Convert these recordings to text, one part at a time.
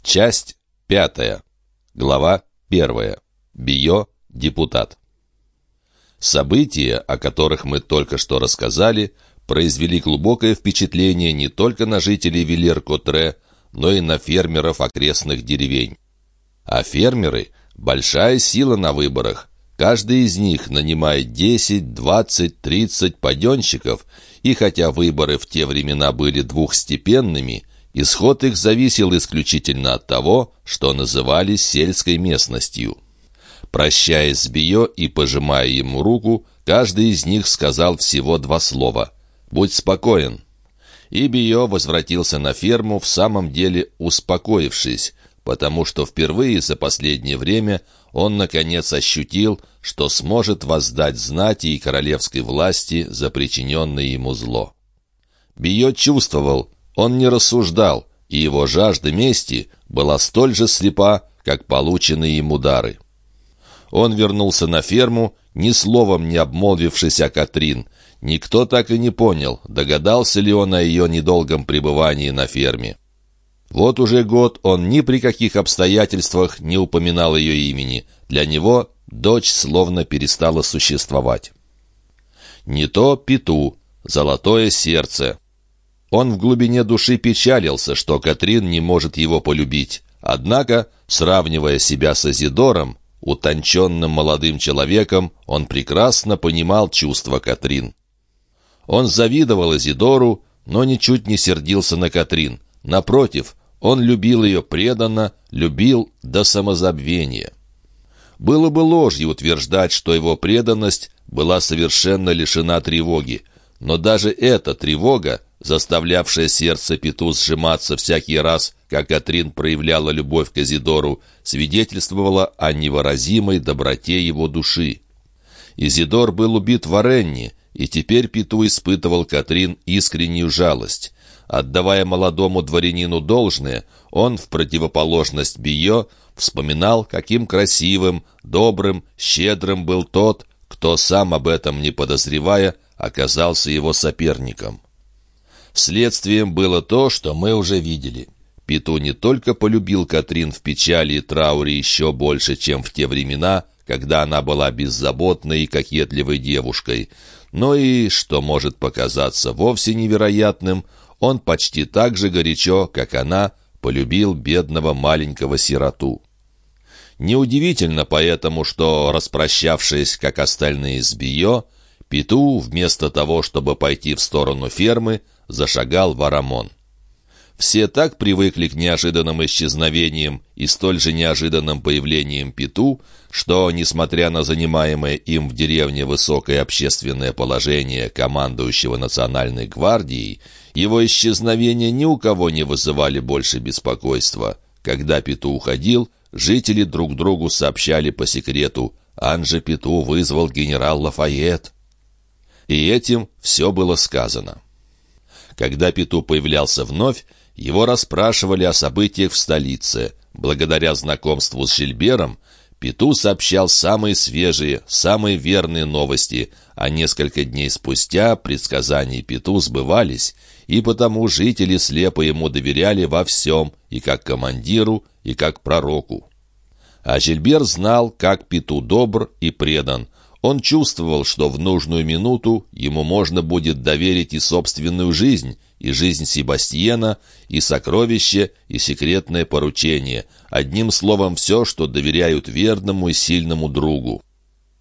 Часть пятая. Глава первая. Био, депутат. События, о которых мы только что рассказали, произвели глубокое впечатление не только на жителей Вилер-Котре, но и на фермеров окрестных деревень. А фермеры – большая сила на выборах. Каждый из них нанимает 10, 20, 30 паденщиков, и хотя выборы в те времена были двухстепенными – Исход их зависел исключительно от того, что называли сельской местностью. Прощаясь с Био и пожимая ему руку, каждый из них сказал всего два слова «Будь спокоен». И Био возвратился на ферму, в самом деле успокоившись, потому что впервые за последнее время он, наконец, ощутил, что сможет воздать знати и королевской власти за причиненное ему зло. Био чувствовал, он не рассуждал, и его жажда мести была столь же слепа, как полученные им удары. Он вернулся на ферму, ни словом не обмолвившись о Катрин. Никто так и не понял, догадался ли он о ее недолгом пребывании на ферме. Вот уже год он ни при каких обстоятельствах не упоминал ее имени. Для него дочь словно перестала существовать. Не то Пету, золотое сердце, он в глубине души печалился, что Катрин не может его полюбить. Однако, сравнивая себя с Азидором, утонченным молодым человеком, он прекрасно понимал чувства Катрин. Он завидовал Азидору, но ничуть не сердился на Катрин. Напротив, он любил ее преданно, любил до самозабвения. Было бы ложью утверждать, что его преданность была совершенно лишена тревоги, но даже эта тревога заставлявшая сердце Пету сжиматься всякий раз, как Катрин проявляла любовь к Изидору, свидетельствовала о невыразимой доброте его души. Изидор был убит в Оренне, и теперь Пету испытывал Катрин искреннюю жалость. Отдавая молодому дворянину должное, он, в противоположность Био, вспоминал, каким красивым, добрым, щедрым был тот, кто, сам об этом не подозревая, оказался его соперником. Следствием было то, что мы уже видели. Пету не только полюбил Катрин в печали и трауре еще больше, чем в те времена, когда она была беззаботной и кокетливой девушкой, но и, что может показаться вовсе невероятным, он почти так же горячо, как она, полюбил бедного маленького сироту. Неудивительно поэтому, что, распрощавшись, как остальные с Био, Пету, вместо того, чтобы пойти в сторону фермы, зашагал в Арамон. Все так привыкли к неожиданным исчезновениям и столь же неожиданным появлениям Пету, что, несмотря на занимаемое им в деревне высокое общественное положение командующего национальной гвардией, его исчезновения ни у кого не вызывали больше беспокойства. Когда Пету уходил, жители друг другу сообщали по секрету «Анже Пету вызвал генерал Лафайет». И этим все было сказано. Когда Пету появлялся вновь, его расспрашивали о событиях в столице. Благодаря знакомству с Жильбером, Пету сообщал самые свежие, самые верные новости, а несколько дней спустя предсказания Пету сбывались, и потому жители слепо ему доверяли во всем, и как командиру, и как пророку. А Жильбер знал, как Пету добр и предан, он чувствовал, что в нужную минуту ему можно будет доверить и собственную жизнь, и жизнь Себастьена, и сокровище, и секретное поручение. Одним словом, все, что доверяют верному и сильному другу.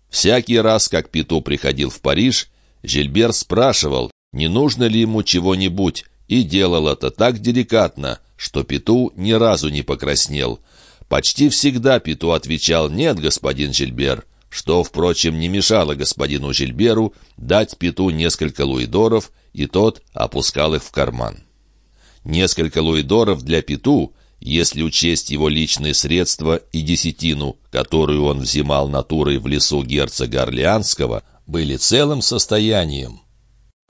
Всякий раз, как Пету приходил в Париж, Жильбер спрашивал, не нужно ли ему чего-нибудь, и делал это так деликатно, что Пету ни разу не покраснел. Почти всегда Пету отвечал «Нет, господин Жильбер», что, впрочем, не мешало господину Жильберу дать Пету несколько луидоров, и тот опускал их в карман. Несколько луидоров для Пету, если учесть его личные средства и десятину, которую он взимал натурой в лесу герцога Орлеанского, были целым состоянием.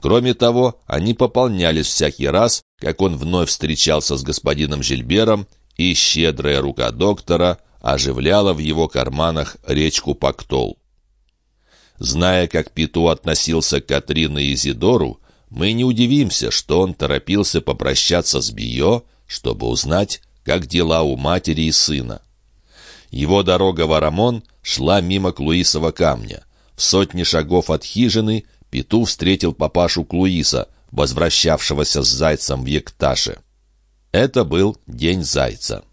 Кроме того, они пополнялись всякий раз, как он вновь встречался с господином Жильбером, и щедрая рука доктора оживляла в его карманах речку Пактол. Зная, как Пету относился к Катрине и Зидору, мы не удивимся, что он торопился попрощаться с Био, чтобы узнать, как дела у матери и сына. Его дорога в Арамон шла мимо Клуисова камня. В сотне шагов от хижины Пету встретил папашу Клуиса, возвращавшегося с зайцем в Екташе. Это был день зайца.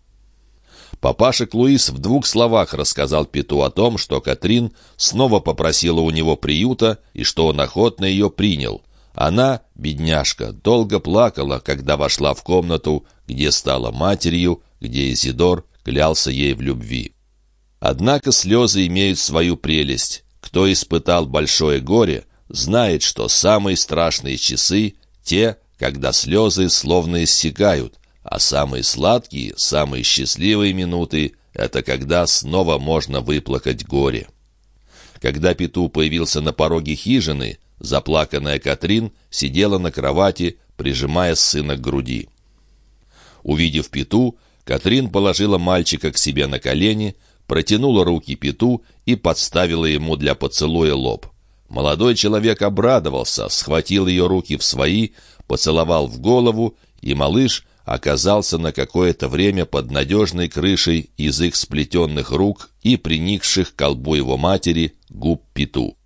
Папаша Клуис в двух словах рассказал Пету о том, что Катрин снова попросила у него приюта и что он охотно ее принял. Она, бедняжка, долго плакала, когда вошла в комнату, где стала матерью, где Изидор клялся ей в любви. Однако слезы имеют свою прелесть. Кто испытал большое горе, знает, что самые страшные часы — те, когда слезы словно иссякают, а самые сладкие, самые счастливые минуты — это когда снова можно выплакать горе. Когда Пету появился на пороге хижины, заплаканная Катрин сидела на кровати, прижимая сына к груди. Увидев Пету, Катрин положила мальчика к себе на колени, протянула руки Пету и подставила ему для поцелуя лоб. Молодой человек обрадовался, схватил ее руки в свои, поцеловал в голову, и малыш оказался на какое-то время под надежной крышей из их сплетенных рук и приникших к колбу его матери губ Пету.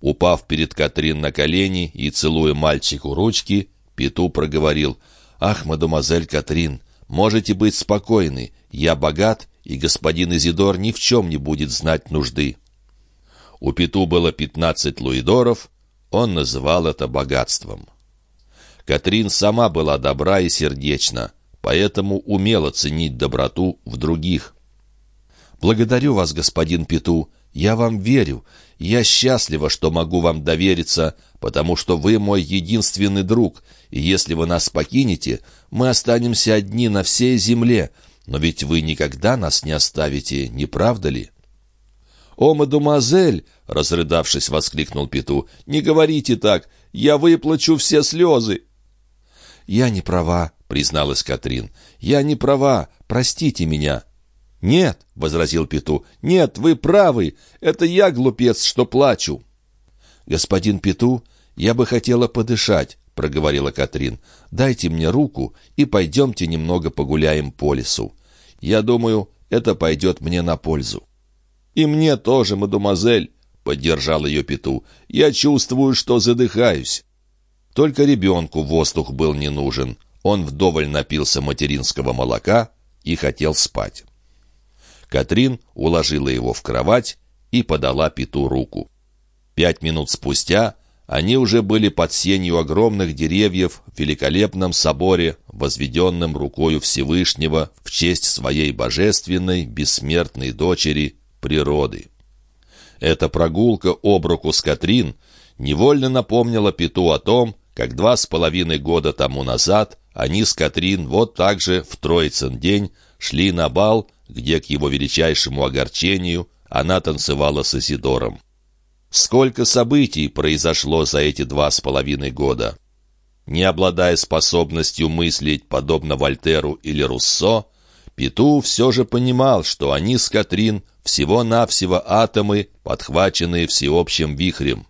Упав перед Катрин на колени и целуя мальчику ручки, Пету проговорил «Ах, мадемуазель Катрин, можете быть спокойны, я богат, и господин Изидор ни в чем не будет знать нужды». У Пету было пятнадцать луидоров, он называл это богатством. Катрин сама была добра и сердечна, поэтому умела ценить доброту в других. «Благодарю вас, господин Пету, я вам верю. Я счастлива, что могу вам довериться, потому что вы мой единственный друг, и если вы нас покинете, мы останемся одни на всей земле, но ведь вы никогда нас не оставите, не правда ли?» «О, мадемуазель!» — разрыдавшись, воскликнул Пету. «Не говорите так! Я выплачу все слезы!» «Я не права», — призналась Катрин. «Я не права. Простите меня». «Нет», — возразил Пету, — «нет, вы правы. Это я, глупец, что плачу». «Господин Пету, я бы хотела подышать», — проговорила Катрин. «Дайте мне руку и пойдемте немного погуляем по лесу. Я думаю, это пойдет мне на пользу». «И мне тоже, мадемуазель», — поддержал ее Пету. «Я чувствую, что задыхаюсь». Только ребенку воздух был не нужен. Он вдоволь напился материнского молока и хотел спать. Катрин уложила его в кровать и подала Пету руку. Пять минут спустя они уже были под сенью огромных деревьев в великолепном соборе, возведенном рукою Всевышнего в честь своей божественной, бессмертной дочери, природы. Эта прогулка об руку с Катрин невольно напомнила Пету о том, как два с половиной года тому назад они с Катрин вот так же в Троицын день шли на бал, где, к его величайшему огорчению, она танцевала с Изидором. Сколько событий произошло за эти два с половиной года! Не обладая способностью мыслить, подобно Вольтеру или Руссо, Пету все же понимал, что они с Катрин всего-навсего атомы, подхваченные всеобщим вихрем.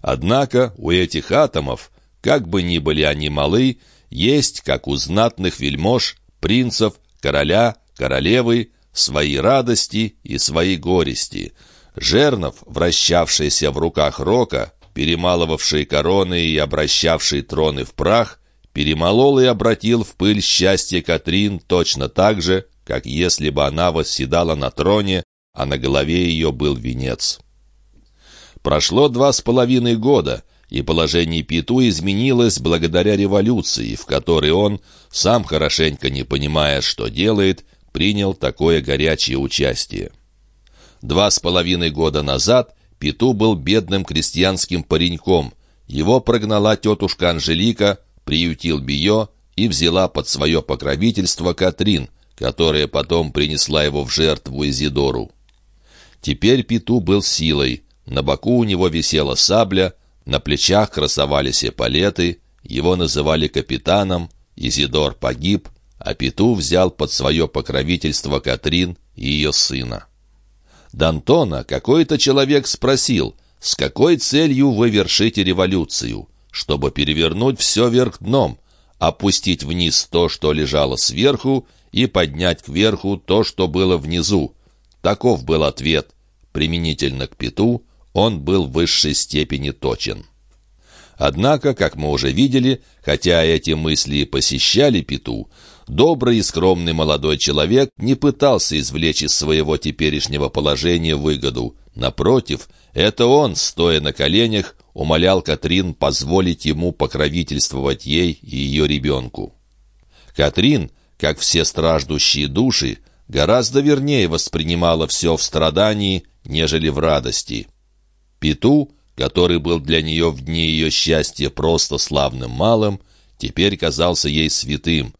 Однако у этих атомов, как бы ни были они малы, есть, как у знатных вельмож, принцев, короля, королевы, свои радости и свои горести. Жернов, вращавшийся в руках рока, перемалывавший короны и обращавший троны в прах, перемолол и обратил в пыль счастье Катрин точно так же, как если бы она восседала на троне, а на голове ее был венец. Прошло два с половиной года, и положение Пету изменилось благодаря революции, в которой он, сам хорошенько не понимая, что делает, принял такое горячее участие. Два с половиной года назад Пету был бедным крестьянским пареньком. Его прогнала тетушка Анжелика, приютил Био и взяла под свое покровительство Катрин, которая потом принесла его в жертву Изидору. Теперь Пету был силой, на боку у него висела сабля, на плечах красовались эполеты, его называли капитаном, Изидор погиб, а Пету взял под свое покровительство Катрин и ее сына. Д'Антона какой-то человек спросил, с какой целью вы вершите революцию? Чтобы перевернуть все вверх дном, опустить вниз то, что лежало сверху, и поднять кверху то, что было внизу. Таков был ответ. Применительно к Пету он был в высшей степени точен. Однако, как мы уже видели, хотя эти мысли и посещали Пету, добрый и скромный молодой человек не пытался извлечь из своего теперешнего положения выгоду. Напротив, это он, стоя на коленях, умолял Катрин позволить ему покровительствовать ей и ее ребенку. Катрин, как все страждущие души, гораздо вернее воспринимала все в страдании, нежели в радости. Пету, который был для нее в дни ее счастья просто славным малым, теперь казался ей святым.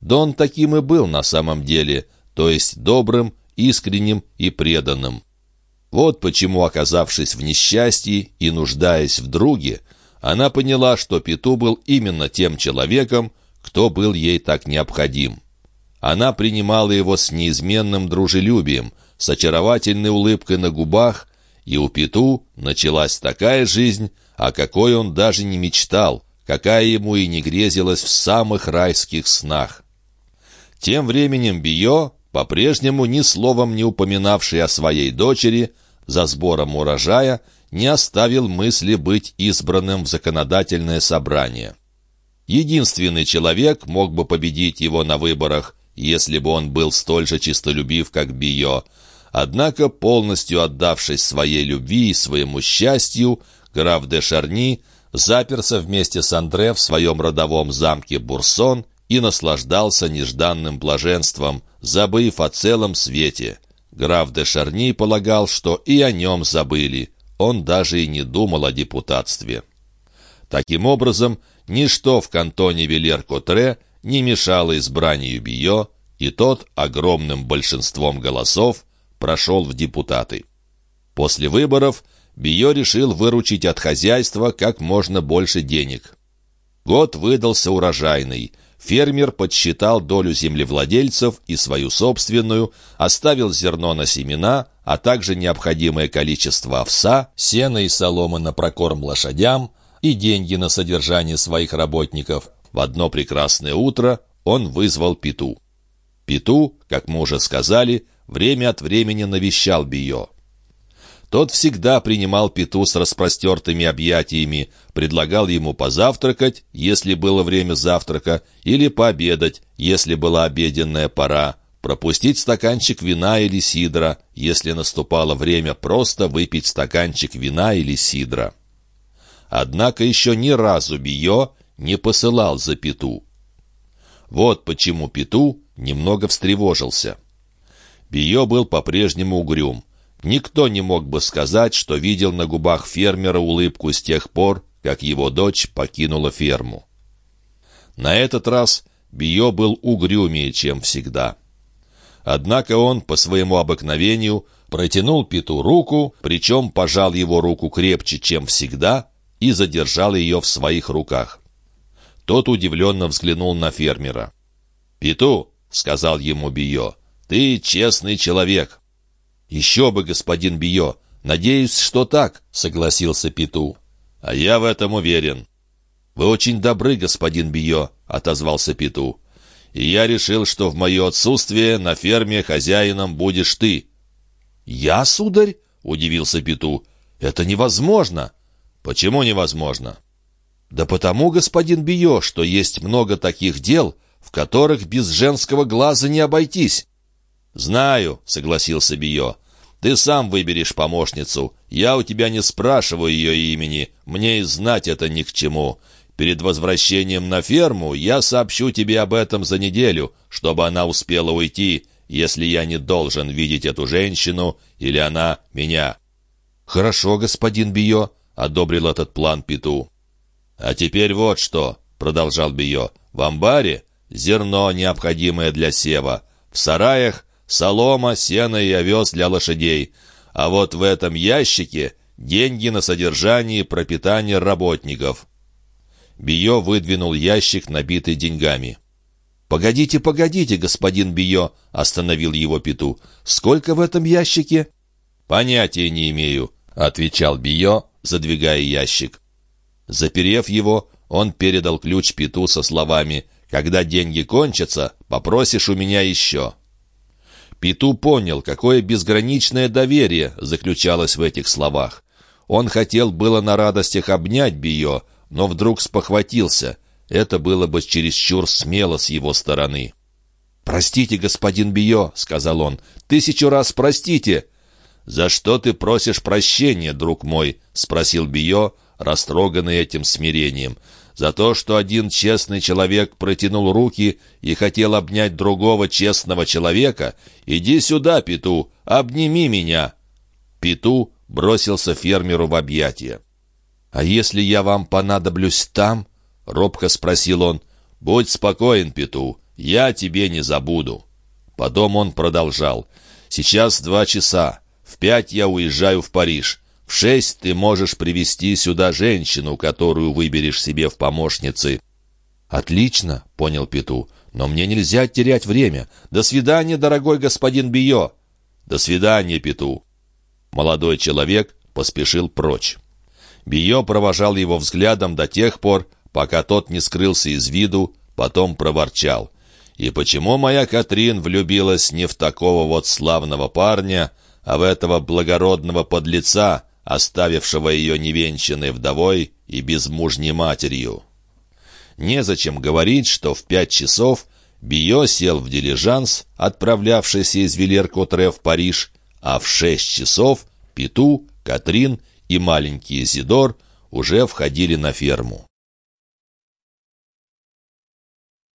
Да он таким и был на самом деле, то есть добрым, искренним и преданным. Вот почему, оказавшись в несчастье и нуждаясь в друге, она поняла, что Пету был именно тем человеком, кто был ей так необходим. Она принимала его с неизменным дружелюбием, с очаровательной улыбкой на губах, и у Пету началась такая жизнь, о какой он даже не мечтал, какая ему и не грезилась в самых райских снах. Тем временем Био, по-прежнему ни словом не упоминавший о своей дочери, за сбором урожая, не оставил мысли быть избранным в законодательное собрание. Единственный человек мог бы победить его на выборах, если бы он был столь же чистолюбив, как Био. Однако, полностью отдавшись своей любви и своему счастью, граф де Шарни заперся вместе с Андре в своем родовом замке Бурсон и наслаждался нежданным блаженством, забыв о целом свете. Граф де Шарни полагал, что и о нем забыли. Он даже и не думал о депутатстве. Таким образом, ничто в кантоне Велер-Котре не мешало избранию Био, и тот огромным большинством голосов прошел в депутаты. После выборов Био решил выручить от хозяйства как можно больше денег. Год выдался урожайный – Фермер подсчитал долю землевладельцев и свою собственную, оставил зерно на семена, а также необходимое количество овса, сена и соломы на прокорм лошадям и деньги на содержание своих работников. В одно прекрасное утро он вызвал Пету. Пету, как мы уже сказали, время от времени навещал Био. Тот всегда принимал Пету с распростертыми объятиями, предлагал ему позавтракать, если было время завтрака, или пообедать, если была обеденная пора, пропустить стаканчик вина или сидра, если наступало время просто выпить стаканчик вина или сидра. Однако еще ни разу Био не посылал за Пету. Вот почему Пету немного встревожился. Био был по-прежнему угрюм. Никто не мог бы сказать, что видел на губах фермера улыбку с тех пор, как его дочь покинула ферму. На этот раз Био был угрюмее, чем всегда. Однако он, по своему обыкновению, протянул Пету руку, причем пожал его руку крепче, чем всегда, и задержал ее в своих руках. Тот удивленно взглянул на фермера. «Пету», — сказал ему Био, — «ты честный человек». «Еще бы, господин Био! Надеюсь, что так», — согласился Пету. «А я в этом уверен». «Вы очень добры, господин Био», — отозвался Пету. «И я решил, что в мое отсутствие на ферме хозяином будешь ты». «Я, сударь?» — удивился Пету. «Это невозможно». «Почему невозможно?» «Да потому, господин Био, что есть много таких дел, в которых без женского глаза не обойтись». «Знаю», — согласился Био. «Ты сам выберешь помощницу. Я у тебя не спрашиваю ее имени. Мне и знать это ни к чему. Перед возвращением на ферму я сообщу тебе об этом за неделю, чтобы она успела уйти, если я не должен видеть эту женщину или она меня». «Хорошо, господин Био», — одобрил этот план Пету. «А теперь вот что», — продолжал Био. «В амбаре зерно, необходимое для сева. В сараях солома, сено и овес для лошадей. А вот в этом ящике деньги на содержание и пропитание работников». Био выдвинул ящик, набитый деньгами. «Погодите, погодите, господин Био!» — остановил его Пету. «Сколько в этом ящике?» «Понятия не имею», — отвечал Био, задвигая ящик. Заперев его, он передал ключ Пету со словами Когда деньги кончатся, попросишь у меня еще». Пету понял, какое безграничное доверие заключалось в этих словах. Он хотел было на радостях обнять Био, но вдруг спохватился. Это было бы чересчур смело с его стороны. «Простите, господин Био», — сказал он, — «тысячу раз простите». «За что ты просишь прощения, друг мой?» — спросил Био, растроганный этим смирением. «За то, что один честный человек протянул руки и хотел обнять другого честного человека? Иди сюда, Пету, обними меня!» Пету бросился фермеру в объятия. «А если я вам понадоблюсь там?» — робко спросил он. «Будь спокоен, Пету, я тебе не забуду». Потом он продолжал. «Сейчас два часа. В пять я уезжаю в Париж. В шесть ты можешь привести сюда женщину, которую выберешь себе в помощницы». «Отлично», — понял Пету, — «но мне нельзя терять время. До свидания, дорогой господин Био». «До свидания, Пету». Молодой человек поспешил прочь. Био провожал его взглядом до тех пор, пока тот не скрылся из виду, потом проворчал. «И почему моя Катрин влюбилась не в такого вот славного парня, а в этого благородного подлеца, оставившего ее невенчанной вдовой и безмужней матерью?» Незачем говорить, что в пять часов Био сел в дилижанс, отправлявшийся из Вилер-Котре в Париж, а в шесть часов Пету, Катрин и маленький Зидор уже входили на ферму.